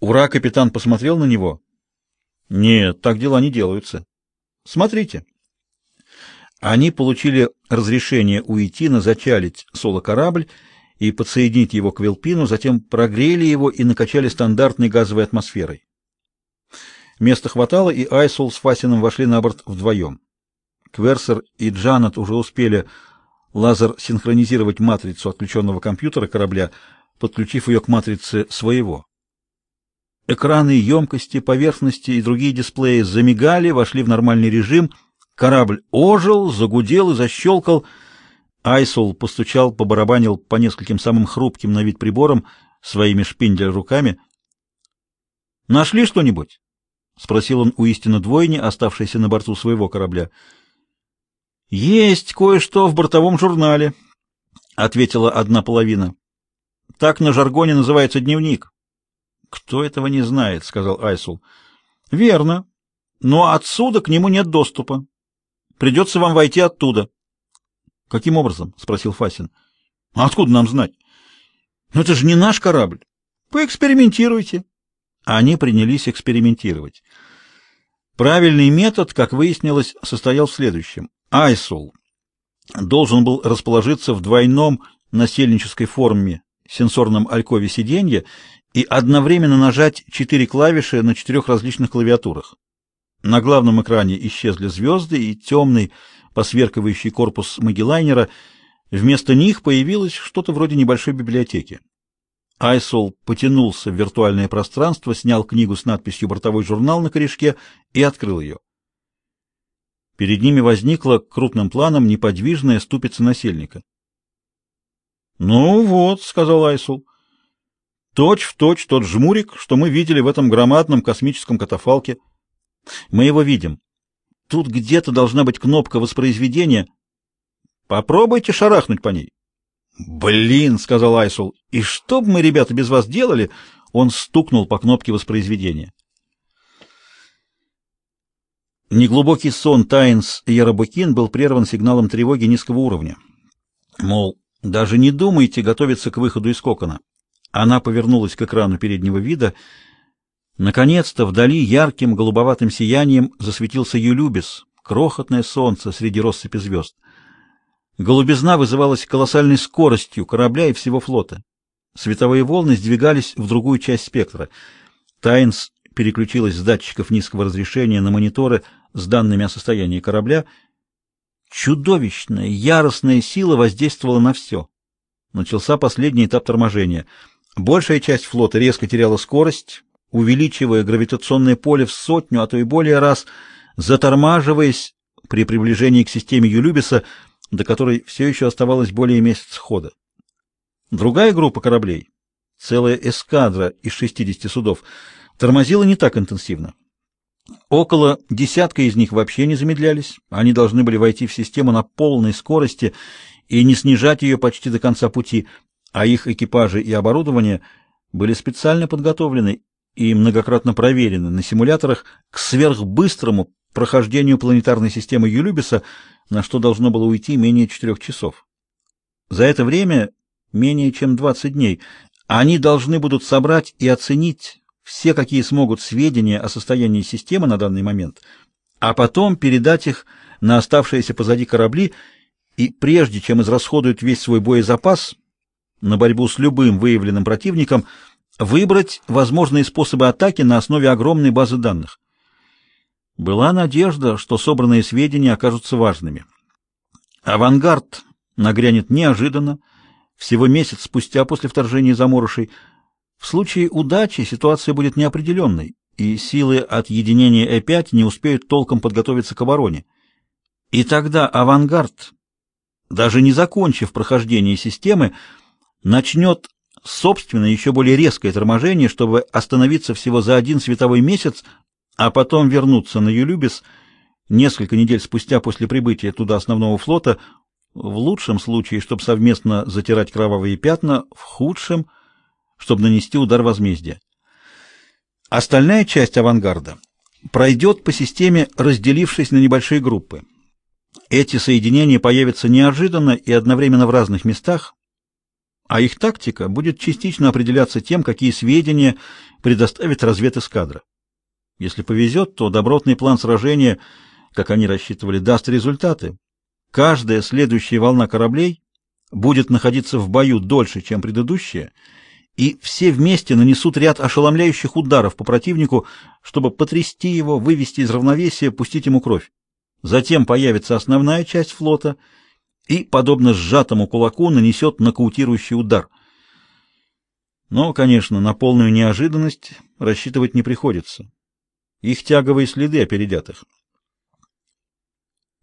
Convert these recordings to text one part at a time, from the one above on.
Ура, капитан посмотрел на него. Нет, так дела не делаются. Смотрите. Они получили разрешение уйти на зачалить соло-корабль и подсоединить его к Велпину, затем прогрели его и накачали стандартной газовой атмосферой. Места хватало, и Айсул с Фасином вошли на борт вдвоем. Кверсер и Джанет уже успели лазер синхронизировать матрицу отключенного компьютера корабля, подключив ее к матрице своего. Экраны, емкости, поверхности и другие дисплеи замигали, вошли в нормальный режим. Корабль ожил, загудел и защелкал. Айсул постучал, побарабанил по нескольким самым хрупким на вид приборам своими шпиндель руками. «Нашли что-нибудь?» — спросил он у истинно двойни, оставшейся на борту своего корабля. «Есть кое-что в бортовом журнале», — ответила одна половина. «Так на жаргоне называется дневник». Кто этого не знает, сказал Айсул. Верно. Но отсюда к нему нет доступа. Придется вам войти оттуда. Каким образом? спросил Фасин. А откуда нам знать? Но это же не наш корабль. Поэкспериментируйте. Они принялись экспериментировать. Правильный метод, как выяснилось, состоял в следующем. Айсул должен был расположиться в двойном насельнической форме сенсорном алькове сиденья и одновременно нажать четыре клавиши на четырех различных клавиатурах. На главном экране исчезли звезды и темный, посверкивающий корпус Магеллайнера. Вместо них появилось что-то вроде небольшой библиотеки. Айсол потянулся в виртуальное пространство, снял книгу с надписью «Бортовой журнал» на корешке и открыл ее. Перед ними возникла крупным планом неподвижная ступица насельника. «Ну вот», — сказал Айсул, — Точь в точь тот жмурик, что мы видели в этом громадном космическом катафалке. Мы его видим. Тут где-то должна быть кнопка воспроизведения. Попробуйте шарахнуть по ней. Блин, сказал Айсул. И что бы мы, ребята, без вас делали? Он стукнул по кнопке воспроизведения. Неглубокий сон Тайнс Ярабукин был прерван сигналом тревоги низкого уровня. Мол, даже не думайте готовиться к выходу из кокона. Она повернулась к экрану переднего вида. Наконец-то вдали ярким голубоватым сиянием засветился Юлюбис, крохотное солнце среди россыпи звезд. Голубизна вызывалась колоссальной скоростью корабля и всего флота. Световые волны сдвигались в другую часть спектра. Тайнс переключилась с датчиков низкого разрешения на мониторы с данными о состоянии корабля. Чудовищная, яростная сила воздействовала на все. Начался последний этап торможения — Большая часть флота резко теряла скорость, увеличивая гравитационное поле в сотню, а то и более раз, затормаживаясь при приближении к системе Юлюбиса, до которой все еще оставалось более месяца хода. Другая группа кораблей, целая эскадра из 60 судов, тормозила не так интенсивно. Около десятка из них вообще не замедлялись. Они должны были войти в систему на полной скорости и не снижать ее почти до конца пути, а их экипажи и оборудование были специально подготовлены и многократно проверены на симуляторах к сверхбыстрому прохождению планетарной системы Юлюбиса, на что должно было уйти менее четырех часов. За это время, менее чем 20 дней, они должны будут собрать и оценить все, какие смогут сведения о состоянии системы на данный момент, а потом передать их на оставшиеся позади корабли, и прежде чем израсходуют весь свой боезапас, на борьбу с любым выявленным противником, выбрать возможные способы атаки на основе огромной базы данных. Была надежда, что собранные сведения окажутся важными. Авангард нагрянет неожиданно, всего месяц спустя после вторжения заморышей. В случае удачи ситуация будет неопределенной, и силы от единения Э5 не успеют толком подготовиться к обороне. И тогда авангард, даже не закончив прохождение системы, начнет собственное еще более резкое торможение, чтобы остановиться всего за один световой месяц, а потом вернуться на Юлюбис несколько недель спустя после прибытия туда основного флота, в лучшем случае, чтобы совместно затирать кровавые пятна, в худшем, чтобы нанести удар возмездия. Остальная часть авангарда пройдет по системе, разделившись на небольшие группы. Эти соединения появятся неожиданно и одновременно в разных местах, а их тактика будет частично определяться тем, какие сведения предоставит разведэскадра. Если повезет, то добротный план сражения, как они рассчитывали, даст результаты. Каждая следующая волна кораблей будет находиться в бою дольше, чем предыдущая, и все вместе нанесут ряд ошеломляющих ударов по противнику, чтобы потрясти его, вывести из равновесия, пустить ему кровь. Затем появится основная часть флота и, подобно сжатому кулаку, нанесет нокаутирующий удар. Но, конечно, на полную неожиданность рассчитывать не приходится. Их тяговые следы опередят их.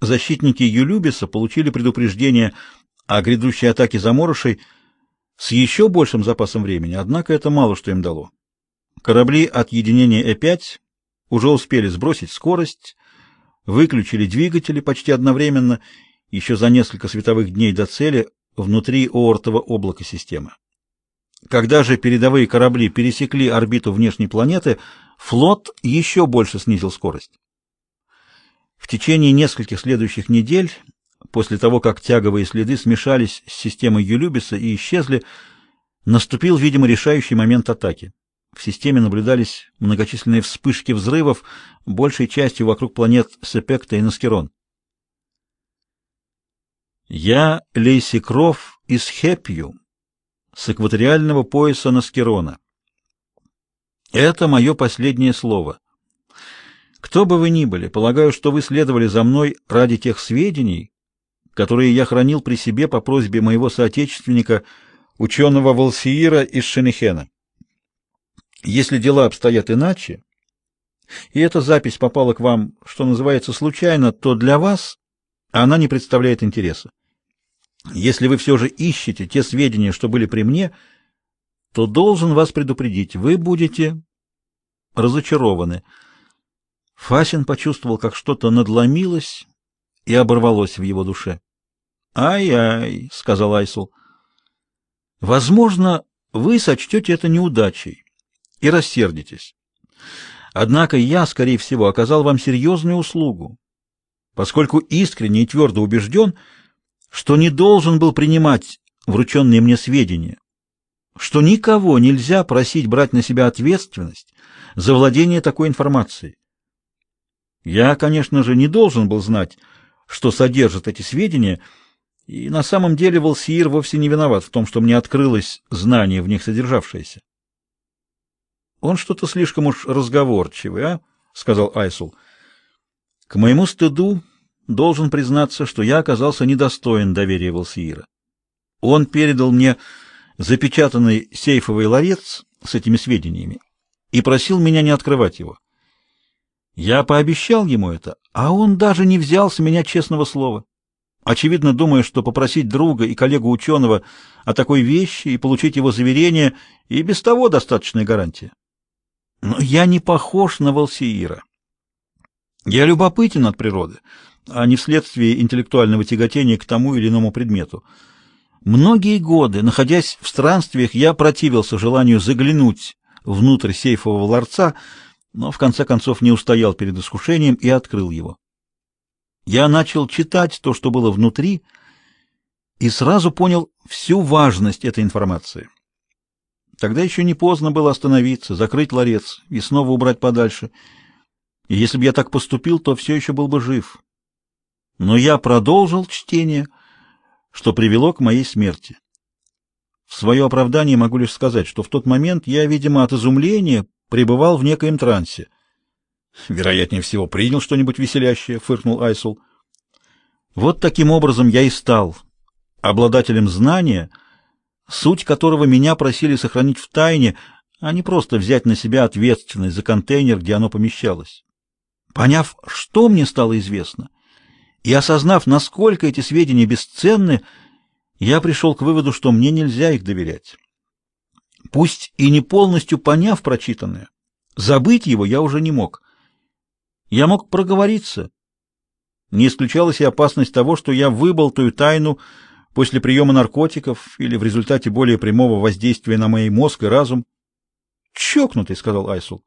Защитники Юлюбиса получили предупреждение о грядущей атаке заморышей с еще большим запасом времени, однако это мало что им дало. Корабли от единения Э-5 уже успели сбросить скорость, выключили двигатели почти одновременно, еще за несколько световых дней до цели, внутри Оортова облака системы. Когда же передовые корабли пересекли орбиту внешней планеты, флот еще больше снизил скорость. В течение нескольких следующих недель, после того, как тяговые следы смешались с системой Юлюбиса и исчезли, наступил, видимо, решающий момент атаки. В системе наблюдались многочисленные вспышки взрывов, большей частью вокруг планет Сепекта и Наскерон. Я Лейси Кров из Хепью, с экваториального пояса Наскерона. Это мое последнее слово. Кто бы вы ни были, полагаю, что вы следовали за мной ради тех сведений, которые я хранил при себе по просьбе моего соотечественника, ученого Волсиира из Шенехена. Если дела обстоят иначе, и эта запись попала к вам, что называется, случайно, то для вас она не представляет интереса. Если вы все же ищете те сведения, что были при мне, то должен вас предупредить, вы будете разочарованы. Фасин почувствовал, как что-то надломилось и оборвалось в его душе. «Ай-ай», — сказал Айсул, — «возможно, вы сочтете это неудачей и рассердитесь. Однако я, скорее всего, оказал вам серьезную услугу, поскольку искренне и твердо убежден, что не должен был принимать врученные мне сведения, что никого нельзя просить брать на себя ответственность за владение такой информацией. Я, конечно же, не должен был знать, что содержат эти сведения, и на самом деле Волсиир вовсе не виноват в том, что мне открылось знание в них содержавшееся. Он что-то слишком уж разговорчивый, а? сказал Айсул. К моему стыду должен признаться, что я оказался недостоин доверия Волсиира. Он передал мне запечатанный сейфовый ларец с этими сведениями и просил меня не открывать его. Я пообещал ему это, а он даже не взял с меня честного слова. Очевидно, думая, что попросить друга и коллегу-ученого о такой вещи и получить его заверение и без того достаточная гарантия. Но я не похож на Волсиира. Я любопытен от природы, а не вследствие интеллектуального тяготения к тому или иному предмету. Многие годы, находясь в странствиях, я противился желанию заглянуть внутрь сейфового ларца, но в конце концов не устоял перед искушением и открыл его. Я начал читать то, что было внутри, и сразу понял всю важность этой информации. Тогда еще не поздно было остановиться, закрыть ларец и снова убрать подальше. И если бы я так поступил, то все еще был бы жив. Но я продолжил чтение, что привело к моей смерти. В свое оправдание могу лишь сказать, что в тот момент я, видимо, от изумления пребывал в некоем трансе. Вероятнее всего, принял что-нибудь веселящее, фыркнул Айсул. Вот таким образом я и стал обладателем знания, суть которого меня просили сохранить в тайне, а не просто взять на себя ответственность за контейнер, где оно помещалось. Поняв, что мне стало известно, и осознав, насколько эти сведения бесценны, я пришел к выводу, что мне нельзя их доверять. Пусть и не полностью поняв прочитанное, забыть его я уже не мог. Я мог проговориться. Не исключалась и опасность того, что я выболтаю тайну после приема наркотиков или в результате более прямого воздействия на мой мозг и разум. «Чокнутый», — сказал Айсул.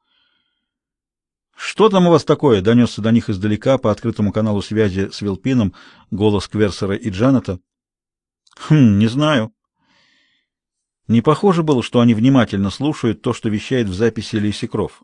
«Что там у вас такое?» — донесся до них издалека по открытому каналу связи с Вилпином голос Кверсера и Джаната. «Хм, не знаю». Не похоже было, что они внимательно слушают то, что вещает в записи Лейси Кров.